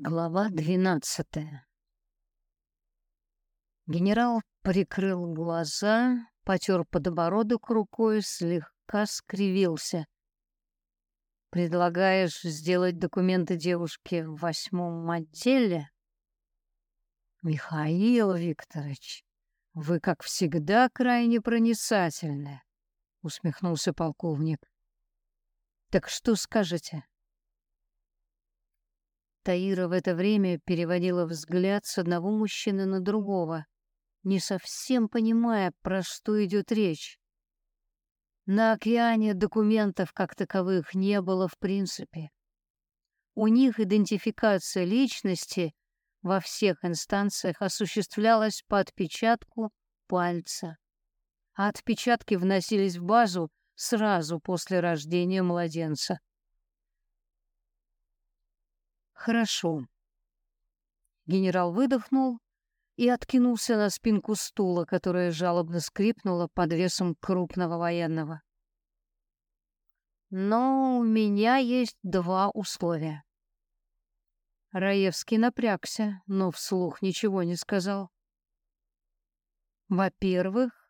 Глава двенадцатая. Генерал прикрыл глаза, потер подбородок рукой, слегка скривился. «Предлагаешь сделать документы девушке в восьмом отделе?» «Михаил Викторович, вы, как всегда, крайне проницательны», — усмехнулся полковник. «Так что скажете?» Таира в это время переводила взгляд с одного мужчины на другого, не совсем понимая, про что идет речь. На океане документов как таковых не было в принципе. У них идентификация личности во всех инстанциях осуществлялась по отпечатку пальца, а отпечатки вносились в базу сразу после рождения младенца. Хорошо. Генерал выдохнул и откинулся на спинку стула, которая жалобно скрипнула под весом крупного военного. Но у меня есть два условия. Раевский напрягся, но вслух ничего не сказал. Во-первых,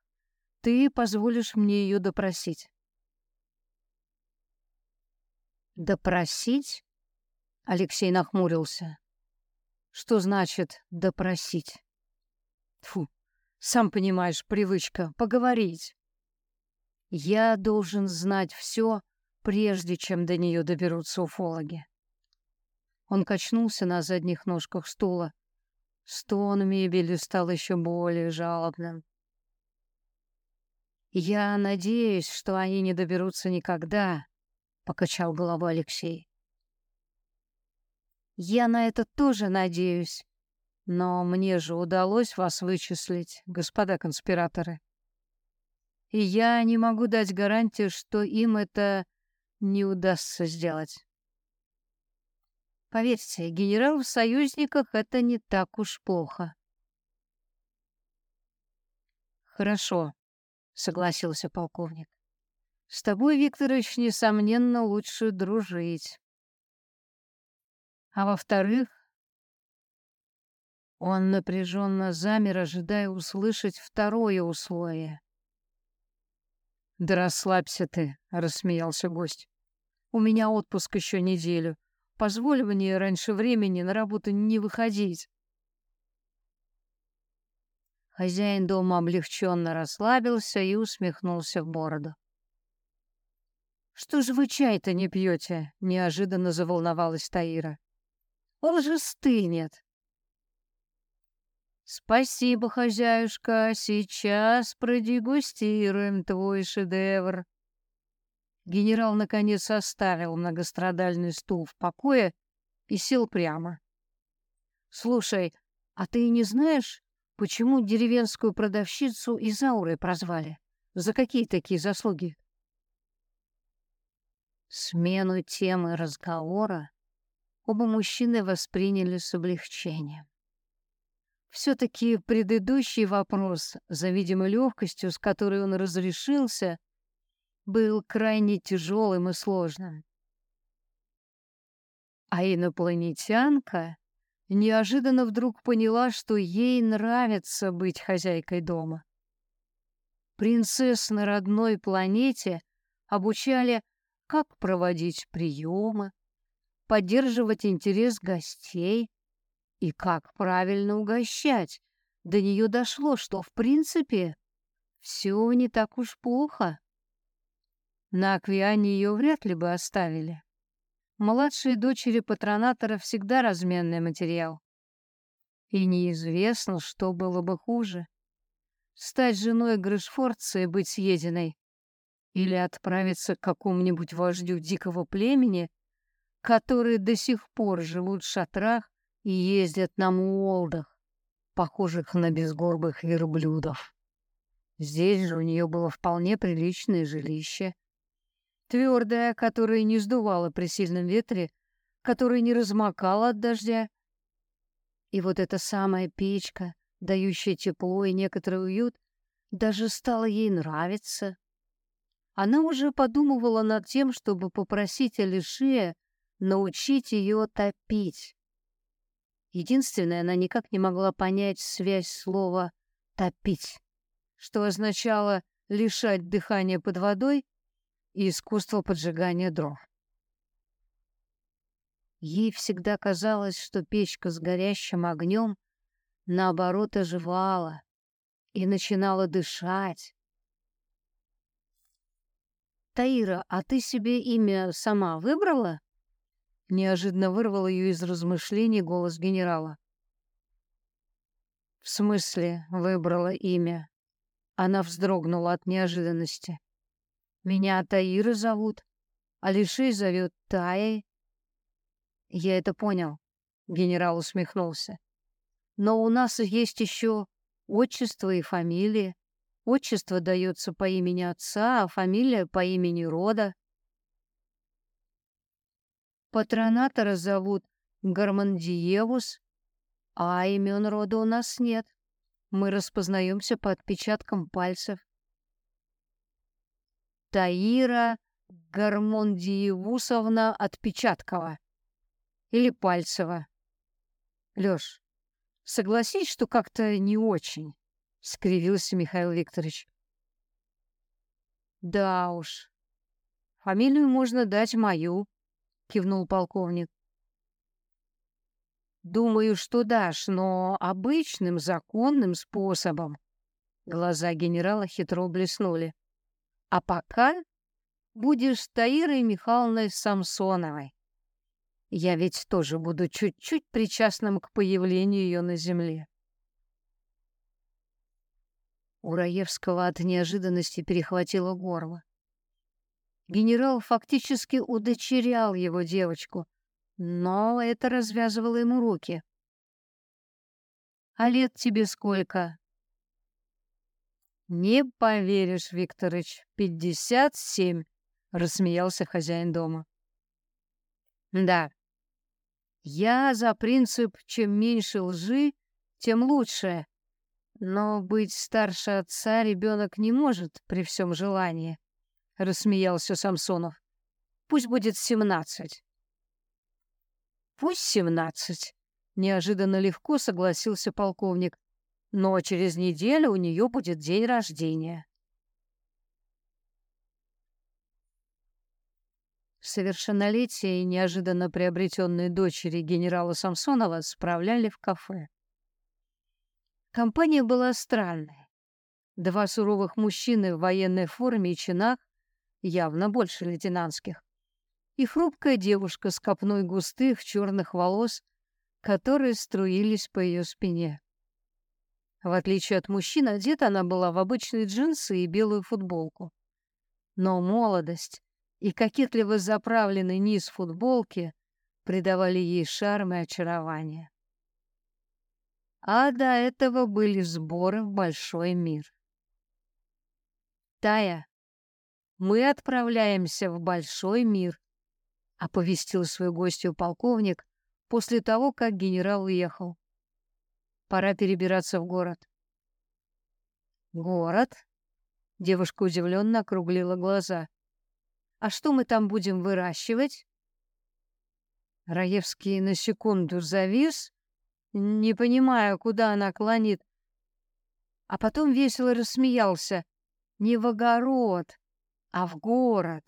ты позволишь мне ее допросить. Допросить? Алексей нахмурился. Что значит допросить? Фу, сам понимаешь, привычка поговорить. Я должен знать все, прежде чем до нее доберутся уфологи. Он качнулся на задних ножках стула. Стон мебели стал еще более жалобным. «Я надеюсь, что они не доберутся никогда», — покачал головой Алексей. Я на это тоже надеюсь. Но мне же удалось вас вычислить, господа конспираторы. И я не могу дать гарантии, что им это не удастся сделать. Поверьте, генерал в союзниках — это не так уж плохо. Хорошо, согласился полковник. С тобой, Викторович, несомненно, лучше дружить. А во-вторых, он напряженно замер, ожидая услышать второе условие. «Да расслабься ты», — рассмеялся гость. «У меня отпуск еще неделю. Позволь мне раньше времени на работу не выходить». Хозяин дома облегченно расслабился и усмехнулся в бороду. «Что же вы чай-то не пьете?» — неожиданно заволновалась Таира. Он же стынет. Спасибо, хозяюшка, сейчас продегустируем твой шедевр. Генерал наконец оставил многострадальный стул в покое и сел прямо. Слушай, а ты не знаешь, почему деревенскую продавщицу Изаурой прозвали? За какие такие заслуги? Смену темы разговора оба мужчины восприняли с облегчением. Все-таки предыдущий вопрос, за видимой легкостью, с которой он разрешился, был крайне тяжелым и сложным. А инопланетянка неожиданно вдруг поняла, что ей нравится быть хозяйкой дома. Принцесс на родной планете обучали, как проводить приемы, поддерживать интерес гостей и как правильно угощать. До нее дошло, что, в принципе, все не так уж плохо. На Аквиане ее вряд ли бы оставили. Младшие дочери патронатора всегда разменный материал. И неизвестно, что было бы хуже. Стать женой Грышфорца и быть съеденной. Или отправиться к какому-нибудь вождю дикого племени которые до сих пор живут в шатрах и ездят на муолдах, похожих на безгорбых верблюдов. Здесь же у нее было вполне приличное жилище. Твердое, которое не сдувало при сильном ветре, которое не размокало от дождя. И вот эта самая печка, дающая тепло и некоторый уют, даже стала ей нравиться. Она уже подумывала над тем, чтобы попросить Алишея научить ее топить. Единственное, она никак не могла понять связь слова «топить», что означало лишать дыхания под водой и искусство поджигания дров. Ей всегда казалось, что печка с горящим огнем наоборот оживала и начинала дышать. «Таира, а ты себе имя сама выбрала?» Неожиданно вырвал ее из размышлений голос генерала. «В смысле выбрала имя?» Она вздрогнула от неожиданности. «Меня Таира зовут, а Лишей зовет Таей». «Я это понял», — генерал усмехнулся. «Но у нас есть еще отчество и фамилия. Отчество дается по имени отца, а фамилия по имени рода. Патронатора зовут Гармандиевус, а имен рода у нас нет. Мы распознаемся по отпечаткам пальцев. Таира Гармондиевусовна Отпечаткова. Или Пальцева. Лёш, согласись, что как-то не очень, — скривился Михаил Викторович. Да уж, фамилию можно дать мою, кивнул полковник. Думаю, что дашь, но обычным законным способом. Глаза генерала хитро блеснули. А пока будешь Таирой Михайловной Самсоновой. Я ведь тоже буду чуть-чуть причастным к появлению ее на земле. У Раевского от неожиданности перехватило горло. Генерал фактически удочерял его девочку, но это развязывало ему руки. «А лет тебе сколько?» «Не поверишь, Викторыч, пятьдесят семь», — рассмеялся хозяин дома. «Да, я за принцип «чем меньше лжи, тем лучше», но быть старше отца ребенок не может при всем желании рассмеялся Самсонов. Пусть будет семнадцать. Пусть семнадцать. Неожиданно легко согласился полковник. Но через неделю у нее будет день рождения. Совершеннолетие и неожиданно приобретенные дочери генерала Самсонова справляли в кафе. Компания была странной. Два суровых мужчины в военной форме и чинах явно больше лейтенантских, и хрупкая девушка с копной густых черных волос, которые струились по ее спине. В отличие от мужчин, одета она была в обычные джинсы и белую футболку. Но молодость и кокетливо заправленный низ футболки придавали ей шарм и очарование. А до этого были сборы в большой мир. Тая, мы отправляемся в большой мир, оповестил свою гостью полковник после того, как генерал уехал. Пора перебираться в город. Город? Девушка удивленно округлила глаза. А что мы там будем выращивать? Раевский на секунду завис, не понимая, куда она клонит, а потом весело рассмеялся. Не в огород, а в город.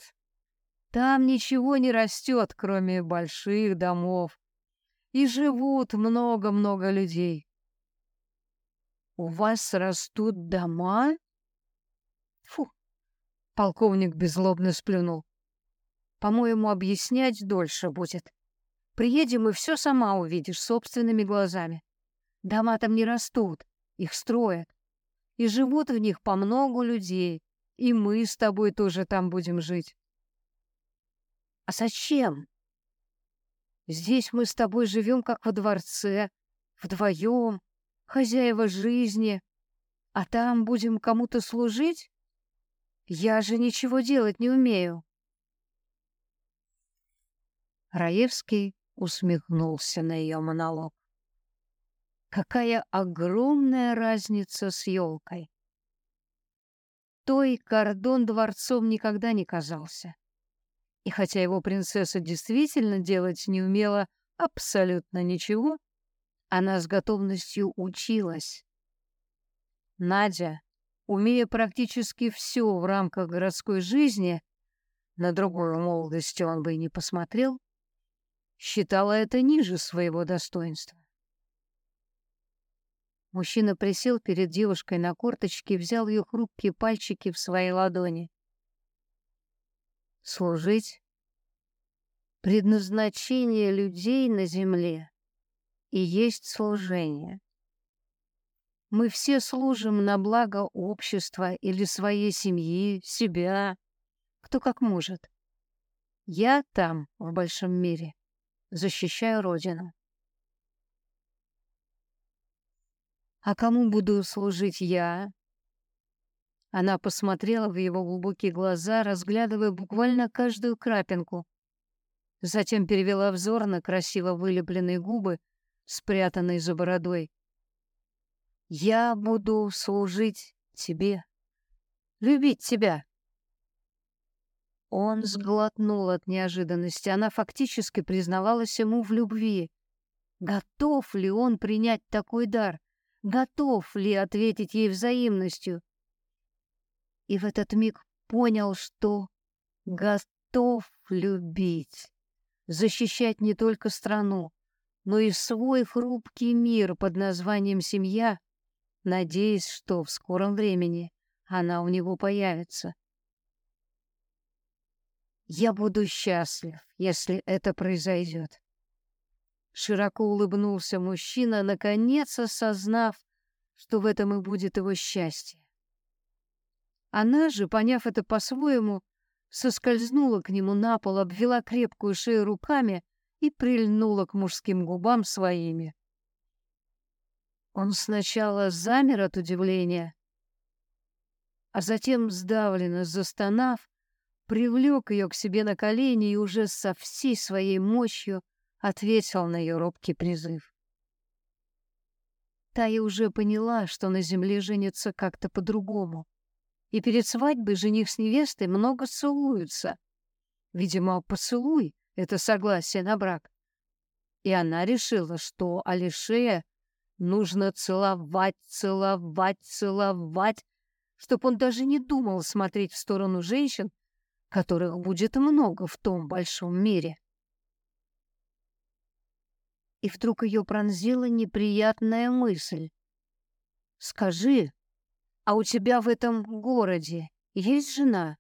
Там ничего не растет, кроме больших домов. И живут много-много людей. У вас растут дома? Фу, полковник беззлобно сплюнул. По-моему, объяснять дольше будет. Приедем и все сама увидишь собственными глазами. Дома там не растут, их строят. И живут в них по много людей. И мы с тобой тоже там будем жить. А зачем? Здесь мы с тобой живем как во дворце, вдвоем, хозяева жизни, а там будем кому-то служить? Я же ничего делать не умею. Раевский усмехнулся на ее монолог. Какая огромная разница с елкой той кордон дворцом никогда не казался. И хотя его принцесса действительно делать не умела абсолютно ничего, Она с готовностью училась. Надя, умея практически все в рамках городской жизни, на другую молодость он бы и не посмотрел, считала это ниже своего достоинства. Мужчина присел перед девушкой на корточки и взял ее хрупкие пальчики в свои ладони. Служить — предназначение людей на земле и есть служение. Мы все служим на благо общества или своей семьи, себя, кто как может. Я там, в большом мире, защищаю Родину. А кому буду служить я? Она посмотрела в его глубокие глаза, разглядывая буквально каждую крапинку. Затем перевела взор на красиво вылепленные губы, спрятанные за бородой. «Я буду служить тебе, любить тебя». Он сглотнул от неожиданности. Она фактически признавалась ему в любви. Готов ли он принять такой дар? Готов ли ответить ей взаимностью. И в этот миг понял, что готов любить, защищать не только страну, но и свой хрупкий мир под названием «семья», надеясь, что в скором времени она у него появится. Я буду счастлив, если это произойдет. Широко улыбнулся мужчина, наконец осознав, что в этом и будет его счастье. Она же, поняв это по-своему, соскользнула к нему на пол, обвела крепкую шею руками и прильнула к мужским губам своими. Он сначала замер от удивления, а затем, сдавленно застонав, привлек ее к себе на колени и уже со всей своей мощью ответил на ее робкий призыв. Тая уже поняла, что на земле женится как-то по-другому. И перед свадьбой жених с невестой много целуются. Видимо, поцелуй — это согласие на брак. И она решила, что Алишея нужно целовать, целовать, целовать, чтобы он даже не думал смотреть в сторону женщин, которых будет много в том большом мире и вдруг ее пронзила неприятная мысль. «Скажи, а у тебя в этом городе есть жена?»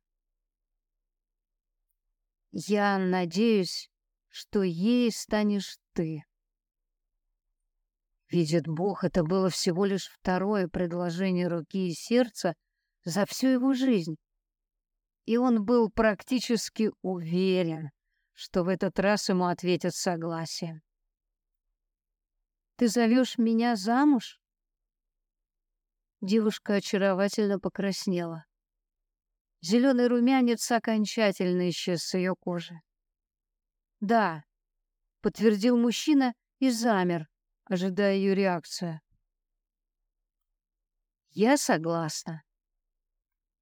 «Я надеюсь, что ей станешь ты». Видит Бог, это было всего лишь второе предложение руки и сердца за всю его жизнь. И он был практически уверен, что в этот раз ему ответят согласием. Ты зовешь меня замуж? Девушка очаровательно покраснела. Зеленый румянец окончательно исчез с ее кожи. «Да», — подтвердил мужчина и замер, ожидая ее реакцию. «Я согласна».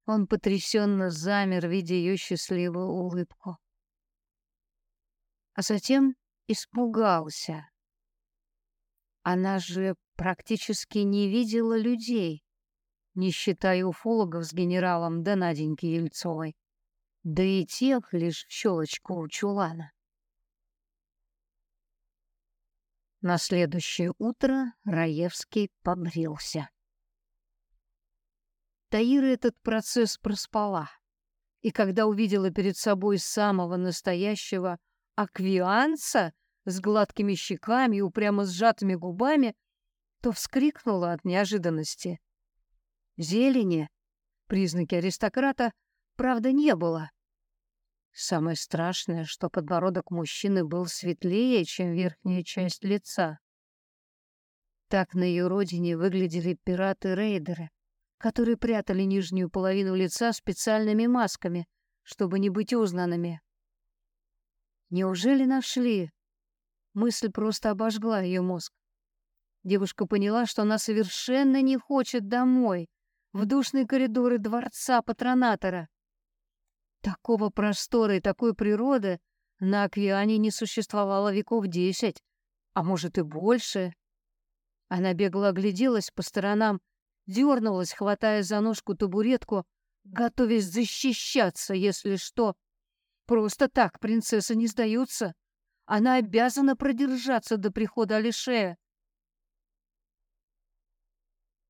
Он потрясенно замер, видя ее счастливую улыбку. А затем испугался. Она же практически не видела людей, не считая уфологов с генералом да Наденьки Ельцовой, да и тех лишь в щелочку у чулана. На следующее утро Раевский побрился. Таира этот процесс проспала, и когда увидела перед собой самого настоящего аквианца — с гладкими щеками и упрямо сжатыми губами, то вскрикнула от неожиданности. Зелени, признаки аристократа, правда, не было. Самое страшное, что подбородок мужчины был светлее, чем верхняя часть лица. Так на ее родине выглядели пираты-рейдеры, которые прятали нижнюю половину лица специальными масками, чтобы не быть узнанными. Неужели нашли Мысль просто обожгла ее мозг. Девушка поняла, что она совершенно не хочет домой, в душные коридоры дворца патронатора. Такого простора и такой природы на Аквиане не существовало веков десять, а может и больше. Она бегло огляделась по сторонам, дернулась, хватая за ножку табуретку, готовясь защищаться, если что. Просто так принцесса не сдаются. Она обязана продержаться до прихода Алишея.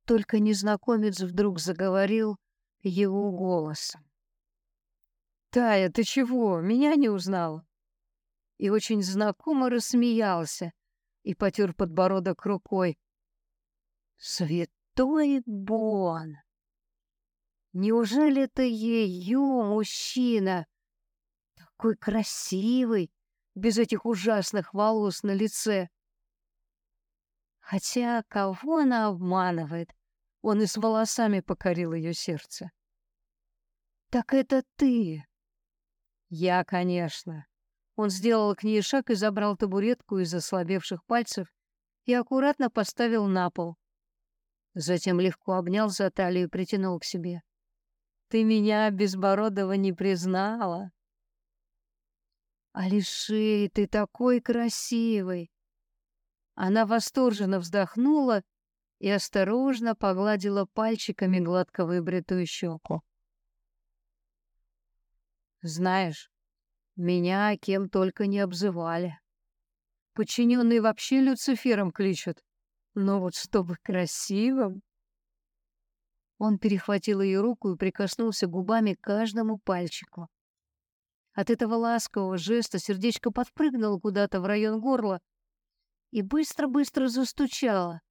Только незнакомец вдруг заговорил его голосом. «Тая, ты чего? Меня не узнал?» И очень знакомо рассмеялся и потер подбородок рукой. «Святой Бон! Неужели это ее мужчина? Такой красивый, без этих ужасных волос на лице!» Хотя кого она обманывает? Он и с волосами покорил ее сердце. «Так это ты!» «Я, конечно!» Он сделал к ней шаг и забрал табуретку из ослабевших пальцев и аккуратно поставил на пол. Затем легко обнял за талию и притянул к себе. «Ты меня, Безбородова, не признала?» «Алишей, ты такой красивый!» Она восторженно вздохнула и осторожно погладила пальчиками гладко выбритую щеку. Знаешь, меня кем только не обзывали. Подчиненные вообще Люцифером кличут. Но вот чтобы красивым... Он перехватил ее руку и прикоснулся губами к каждому пальчику. От этого ласкового жеста сердечко подпрыгнуло куда-то в район горла и быстро-быстро застучало.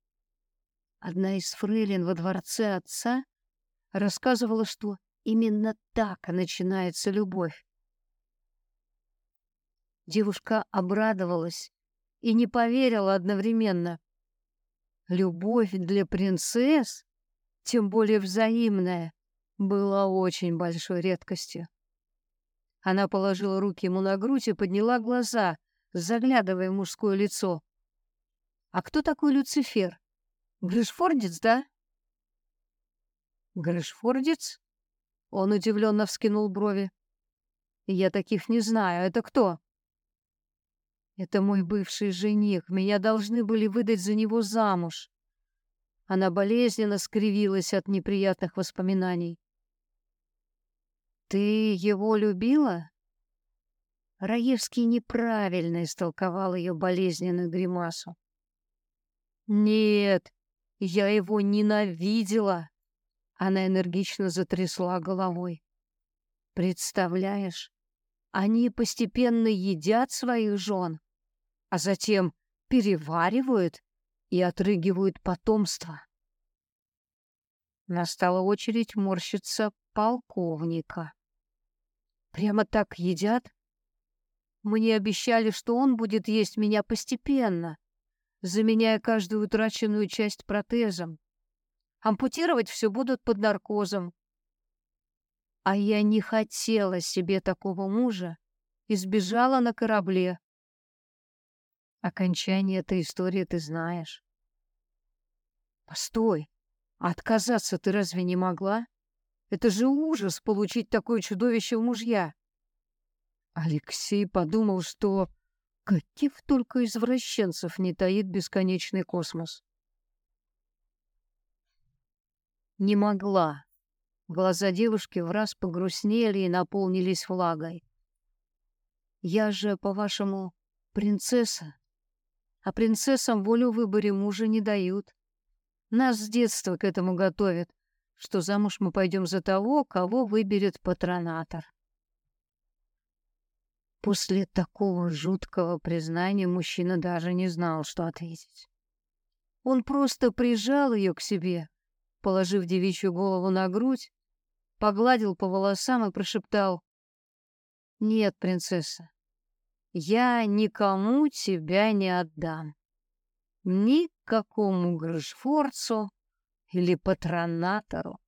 Одна из фрейлин во дворце отца рассказывала, что именно так начинается любовь. Девушка обрадовалась и не поверила одновременно. Любовь для принцесс, тем более взаимная, была очень большой редкостью. Она положила руки ему на грудь и подняла глаза, заглядывая в мужское лицо. «А кто такой Люцифер?» Грышфордец, да? Грышфордец? Он удивленно вскинул брови. Я таких не знаю. Это кто? Это мой бывший жених. Меня должны были выдать за него замуж. Она болезненно скривилась от неприятных воспоминаний. Ты его любила? Раевский неправильно истолковал ее болезненную гримасу. Нет, я его ненавидела. Она энергично затрясла головой. Представляешь, они постепенно едят своих жен, а затем переваривают и отрыгивают потомство. Настала очередь морщиться полковника. Прямо так едят? Мне обещали, что он будет есть меня постепенно, заменяя каждую утраченную часть протезом. Ампутировать все будут под наркозом. А я не хотела себе такого мужа и сбежала на корабле. Окончание этой истории ты знаешь. Постой, а отказаться ты разве не могла? Это же ужас получить такое чудовище в мужья. Алексей подумал, что Каких только извращенцев не таит бесконечный космос. Не могла. Глаза девушки в раз погрустнели и наполнились влагой. Я же, по-вашему, принцесса. А принцессам волю в выборе мужа не дают. Нас с детства к этому готовят, что замуж мы пойдем за того, кого выберет патронатор. После такого жуткого признания мужчина даже не знал, что ответить. Он просто прижал ее к себе, положив девичью голову на грудь, погладил по волосам и прошептал «Нет, принцесса, я никому тебя не отдам. Никакому Грышфорцу или патронатору.